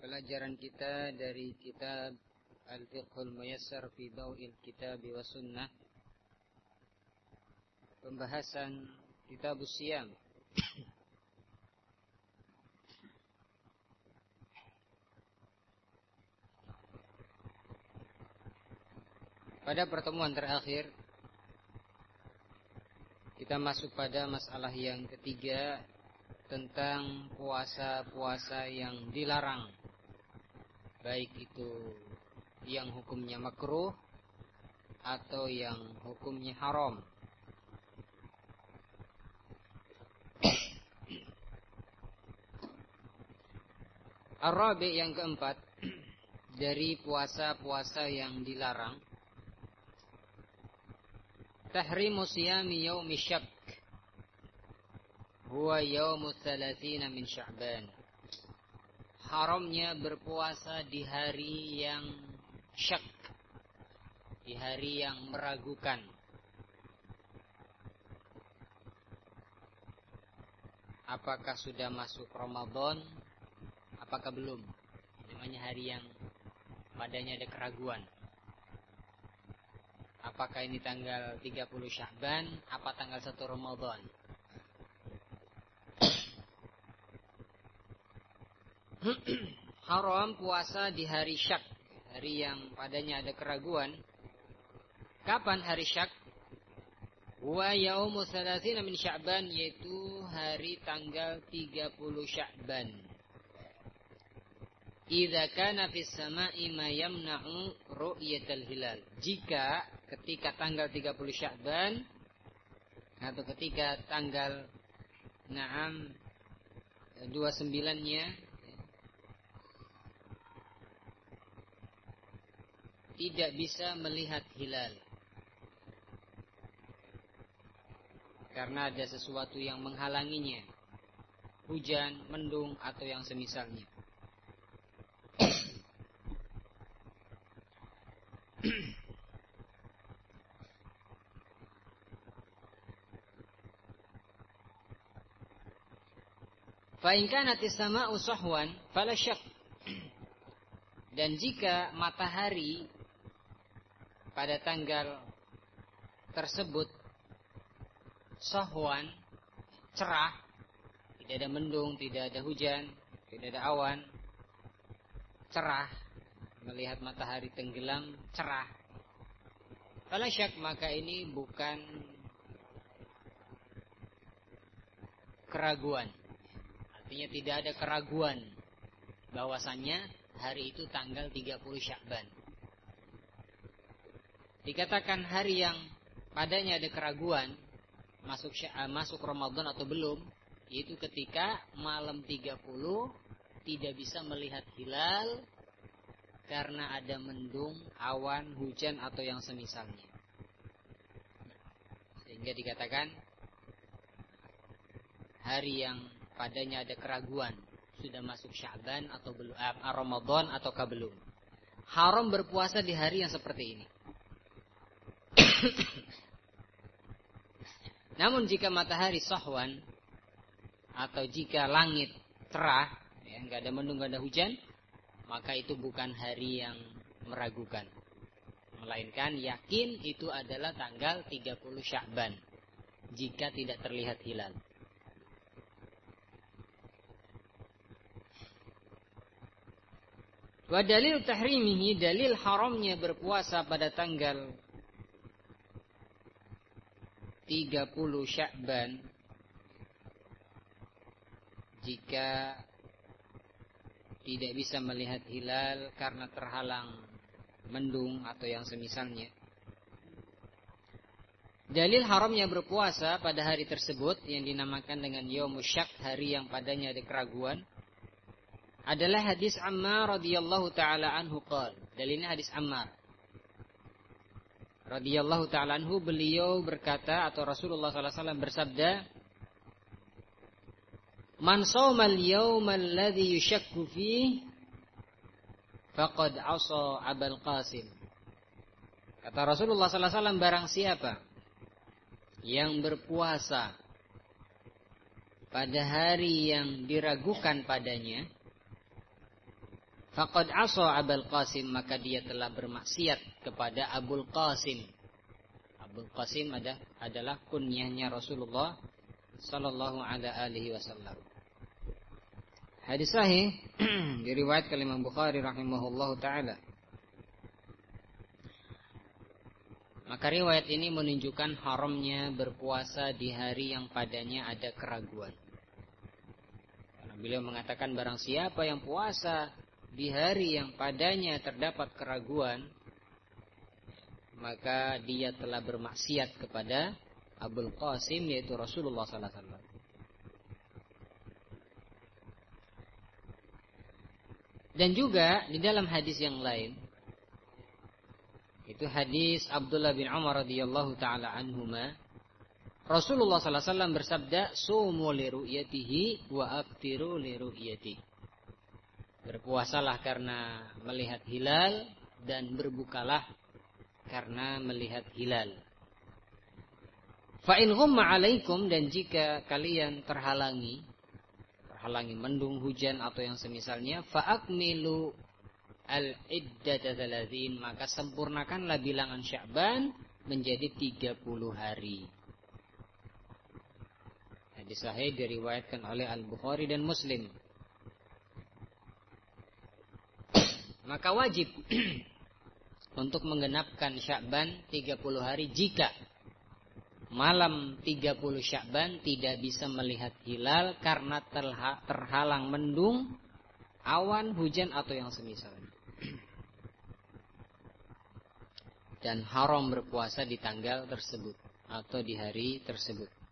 pelajaran kita dari kitab Al-Fiqhul Muyassar fi Daw'il Kitab wa Sunnah Pembahasan Kitab Siyam Pada pertemuan terakhir kita masuk pada masalah yang ketiga tentang puasa-puasa yang dilarang. Baik itu yang hukumnya makruh atau yang hukumnya haram. Arabi yang keempat dari puasa-puasa yang dilarang. Tahrimu siyami yaumi huwa yaumu thalathina min sya'ban haramnya berpuasa di hari yang syak di hari yang meragukan. Apakah sudah masuk Ramadan? Apakah belum? Namanya hari yang padanya ada keraguan. Apakah ini tanggal 30 Sya'ban apa tanggal 1 Ramadan haram puasa di hari syak hari yang padanya ada keraguan. Kapan hari syak? Wa yaumu salatina min sya'ban yaitu hari tanggal 30 Sya'ban. Idza kana fis sama'i ma yamna'u ru'yatal hilal. Jika ketika tanggal 30 Sya'ban atau ketika tanggal Naam 29-nya tidak bisa melihat hilal. Karena ada sesuatu yang menghalanginya. Hujan, mendung atau yang semisalnya. Fa'inkanati sama usahwan falasyak. Dan jika matahari pada tanggal tersebut sahwan cerah, tidak ada mendung, tidak ada hujan, tidak ada awan, cerah, melihat matahari tenggelam cerah. Kalau syak maka ini bukan keraguan. Artinya tidak ada keraguan bahwasannya hari itu tanggal 30 Syakban. Dikatakan hari yang padanya ada keraguan masuk masuk Ramadan atau belum, yaitu ketika malam 30 tidak bisa melihat hilal karena ada mendung, awan, hujan atau yang semisalnya. Sehingga dikatakan hari yang padanya ada keraguan sudah masuk Syaban atau belum eh, Ramadan ataukah belum. Haram berpuasa di hari yang seperti ini. Namun jika matahari sahwan atau jika langit cerah, ya, nggak ada mendung, nggak ada hujan, maka itu bukan hari yang meragukan. Melainkan yakin itu adalah tanggal 30 Sya'ban jika tidak terlihat hilal. Wa dalil tahrimihi dalil haramnya berpuasa pada tanggal 30 Sya'ban jika tidak bisa melihat hilal karena terhalang mendung atau yang semisalnya. Dalil haramnya berpuasa pada hari tersebut yang dinamakan dengan Yaumusyak, hari yang padanya ada keraguan. adalah hadis Ammar radhiyallahu taala anhu qol. Dalilnya hadis Ammar. Radhiyallahu taala anhu beliau berkata atau Rasulullah sallallahu alaihi wasallam bersabda Man shawmal yawmal ladzi yushakku fihi faqad asa Abul Qasim. Kata Rasulullah sallallahu alaihi wasallam barang siapa yang berpuasa pada hari yang diragukan padanya Faqad asa Abul Qasim maka dia telah bermaksiat kepada Abul Qasim. Abul Qasim ada, adalah kunyahnya Rasulullah sallallahu alaihi wasallam. Hadis sahih diriwayatkan Imam Bukhari rahimahullah taala. Maka riwayat ini menunjukkan haramnya berpuasa di hari yang padanya ada keraguan. Karena beliau mengatakan barang siapa yang puasa di hari yang padanya terdapat keraguan maka dia telah bermaksiat kepada Abul Qasim yaitu Rasulullah sallallahu alaihi wasallam. Dan juga di dalam hadis yang lain itu hadis Abdullah bin Umar radhiyallahu taala anhuma Rasulullah sallallahu alaihi wasallam bersabda sumu li ru'yatihi wa aftiru li ru'yatihi Berpuasalah karena melihat hilal dan berbukalah karena melihat hilal. Fa'in ghumma alaikum dan jika kalian terhalangi terhalangi mendung hujan atau yang semisalnya fa'akmilu al-iddata maka sempurnakanlah bilangan Sya'ban menjadi 30 hari. Hadis sahih diriwayatkan oleh Al-Bukhari dan Muslim. Maka wajib untuk menggenapkan Syakban 30 hari jika malam 30 Syakban tidak bisa melihat hilal karena terhalang mendung, awan, hujan atau yang semisalnya. Dan haram berpuasa di tanggal tersebut atau di hari tersebut.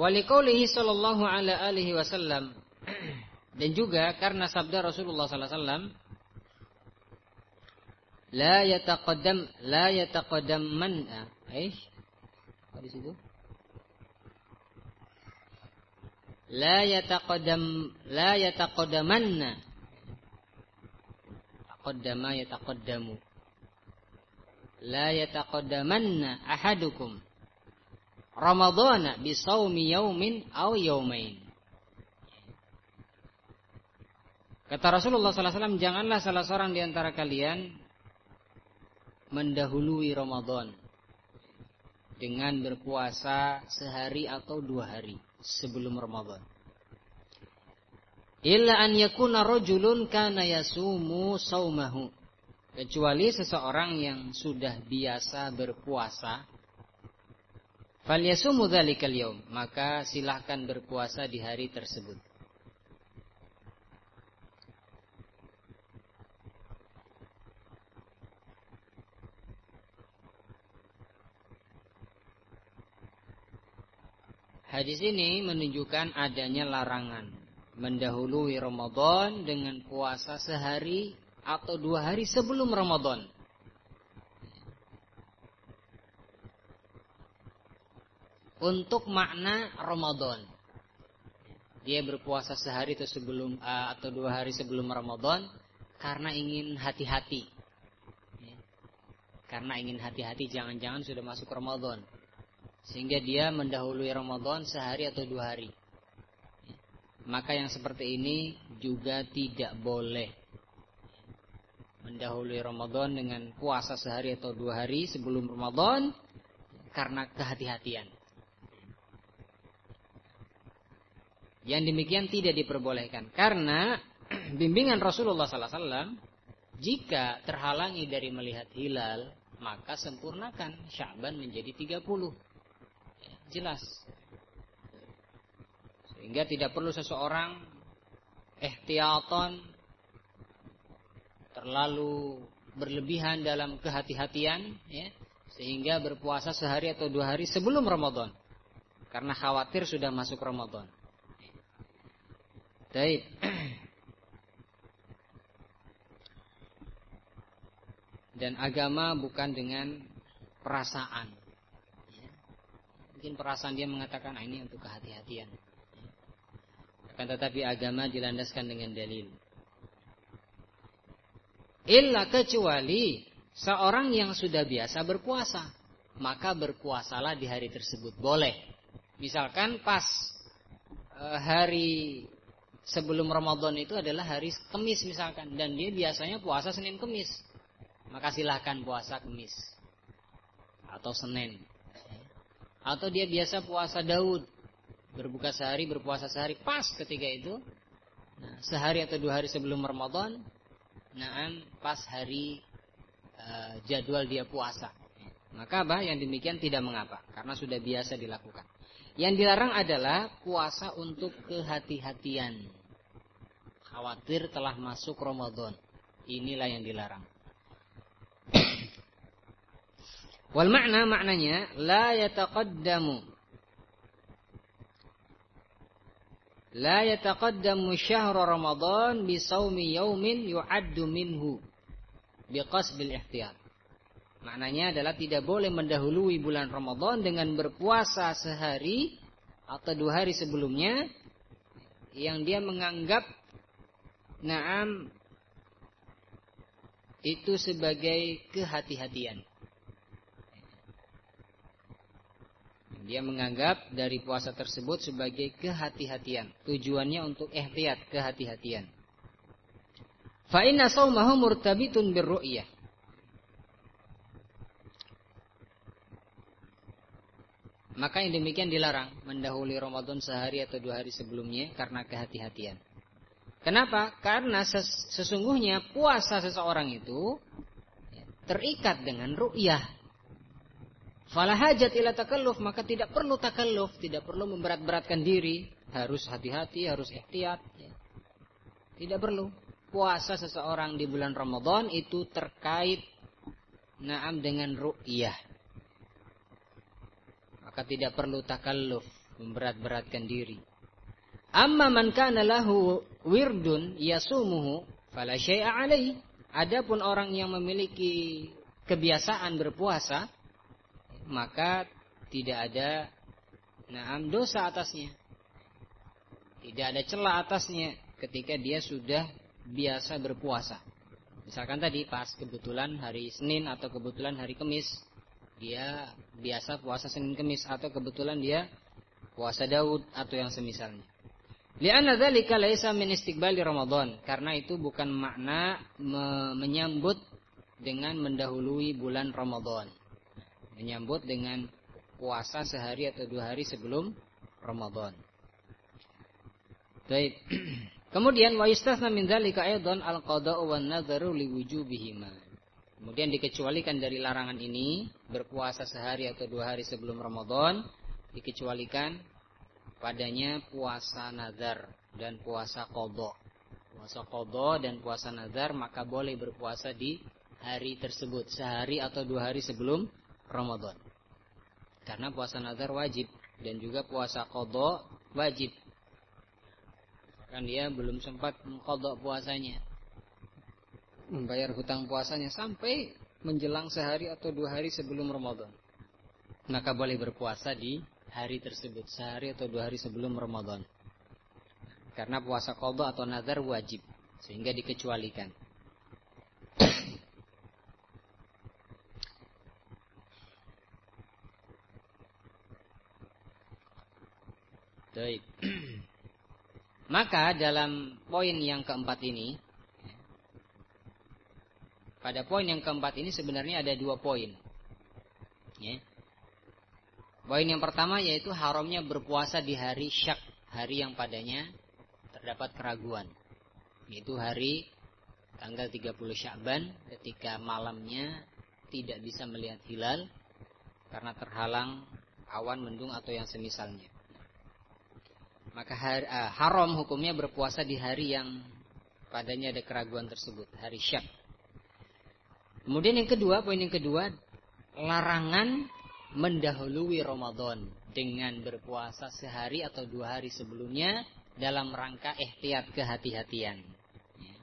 Walikaulihi sallallahu ala alihi wasallam. Dan juga karena sabda Rasulullah sallallahu alaihi wasallam la yataqaddam la yataqaddam man eh apa di situ? La yataqaddam la yataqaddamanna taqaddama yataqaddamu. La yataqaddamanna ahadukum Ramadhana bisawmi yaumin aw yaumain. Kata Rasulullah SAW, janganlah salah seorang di antara kalian mendahului Ramadan dengan berpuasa sehari atau dua hari sebelum Ramadan. Illa an yakuna rajulun kana yasumu saumahu. Kecuali seseorang yang sudah biasa berpuasa Falyasumu dzalikal yaum, maka silahkan berpuasa di hari tersebut. Hadis ini menunjukkan adanya larangan mendahului Ramadan dengan puasa sehari atau dua hari sebelum Ramadan. Untuk makna Ramadan. Dia berpuasa sehari atau sebelum uh, atau dua hari sebelum Ramadan karena ingin hati-hati. Ya. Karena ingin hati-hati jangan-jangan sudah masuk Ramadan. Sehingga dia mendahului Ramadan sehari atau dua hari. Ya. Maka yang seperti ini juga tidak boleh mendahului Ramadan dengan puasa sehari atau dua hari sebelum Ramadan karena kehati-hatian. Yang demikian tidak diperbolehkan karena bimbingan Rasulullah sallallahu alaihi wasallam jika terhalangi dari melihat hilal maka sempurnakan Sya'ban menjadi 30. Ya, jelas. Sehingga tidak perlu seseorang ihtiyatan terlalu berlebihan dalam kehati-hatian ya, sehingga berpuasa sehari atau dua hari sebelum Ramadan karena khawatir sudah masuk Ramadan. Baik. Dan agama bukan dengan perasaan. Ya. Mungkin perasaan dia mengatakan ah, ini untuk kehati-hatian. Akan tetapi agama dilandaskan dengan dalil. Illa kecuali seorang yang sudah biasa berpuasa. Maka berpuasalah di hari tersebut. Boleh. Misalkan pas e, hari sebelum Ramadan itu adalah hari Kemis misalkan. Dan dia biasanya puasa Senin Kemis. Maka silahkan puasa Kemis. Atau Senin. Atau dia biasa puasa Daud. Berbuka sehari, berpuasa sehari. Pas ketika itu. Nah, sehari atau dua hari sebelum Ramadan Naam pas hari uh, jadwal dia puasa. Maka apa? Yang demikian tidak mengapa karena sudah biasa dilakukan. Yang dilarang adalah puasa untuk kehati-hatian. Khawatir telah masuk Ramadan. Inilah yang dilarang. Wal makna maknanya la yataqaddamu la yataqaddamu syahra Ramadan bi saumi yaumin yu'addu minhu biqasbil ihtiyat. Maknanya adalah tidak boleh mendahului bulan Ramadan dengan berpuasa sehari atau dua hari sebelumnya yang dia menganggap naam itu sebagai kehati-hatian. Dia menganggap dari puasa tersebut sebagai kehati-hatian. Tujuannya untuk ihtiyat, kehati-hatian. Fa inna murtabitun birru'yah. Maka yang demikian dilarang mendahului Ramadan sehari atau dua hari sebelumnya karena kehati-hatian. Kenapa? Karena sesungguhnya puasa seseorang itu terikat dengan ru'yah, Fala hajat ila takalluf, maka tidak perlu takalluf, tidak perlu memberat-beratkan diri, harus hati-hati, harus ikhtiat. Ya. Tidak perlu. Puasa seseorang di bulan Ramadan itu terkait naam dengan ru'yah. Maka tidak perlu takalluf, memberat-beratkan diri. Amma man kana lahu wirdun yasumuhu fala syai'a alaihi. Adapun orang yang memiliki kebiasaan berpuasa, maka tidak ada naam dosa atasnya. Tidak ada celah atasnya ketika dia sudah biasa berpuasa. Misalkan tadi pas kebetulan hari Senin atau kebetulan hari Kamis, dia biasa puasa Senin Kamis atau kebetulan dia puasa Daud atau yang semisalnya. Lianna dzalika laisa min istiqbali Ramadan, karena itu bukan makna me menyambut dengan mendahului bulan Ramadan menyambut dengan puasa sehari atau dua hari sebelum Ramadan. Baik. Kemudian wa yastasna min dzalika aidan al-qada'u wan nadharu liwujubihima. Kemudian dikecualikan dari larangan ini berpuasa sehari atau dua hari sebelum Ramadan dikecualikan padanya puasa nazar dan puasa qada. Puasa qada dan puasa nazar maka boleh berpuasa di hari tersebut sehari atau dua hari sebelum Ramadan. Karena puasa nazar wajib dan juga puasa kodok wajib. Kan dia belum sempat mengkodok puasanya. Membayar hutang puasanya sampai menjelang sehari atau dua hari sebelum Ramadan. Maka boleh berpuasa di hari tersebut. Sehari atau dua hari sebelum Ramadan. Karena puasa kodok atau nazar wajib. Sehingga dikecualikan. Baik. Maka dalam poin yang keempat ini, pada poin yang keempat ini sebenarnya ada dua poin. Ya. Poin yang pertama yaitu haramnya berpuasa di hari syak, hari yang padanya terdapat keraguan. Yaitu hari tanggal 30 Syakban ketika malamnya tidak bisa melihat hilal karena terhalang awan mendung atau yang semisalnya. maka hari, uh, haram hukumnya berpuasa di hari yang padanya ada keraguan tersebut, hari syak. Kemudian yang kedua, poin yang kedua, larangan mendahului Ramadan dengan berpuasa sehari atau dua hari sebelumnya dalam rangka ihtiyat kehati-hatian. Ya.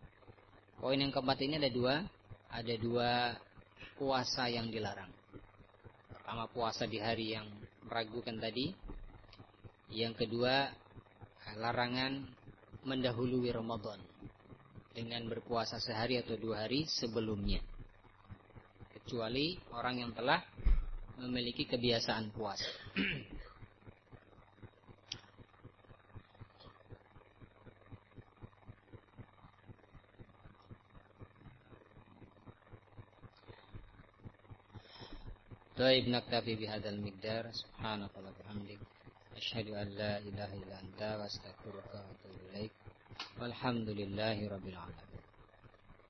Poin yang keempat ini ada dua, ada dua puasa yang dilarang. Pertama puasa di hari yang meragukan tadi. Yang kedua larangan mendahului Ramadan dengan berpuasa sehari atau dua hari sebelumnya. Kecuali orang yang telah memiliki kebiasaan puasa. طيب نكتفي بهذا المقدار سبحانك اللهم وبحمدك أشهد أن لا إله إلا أنت وأستغفرك وأتوب إليك والحمد لله رب العالمين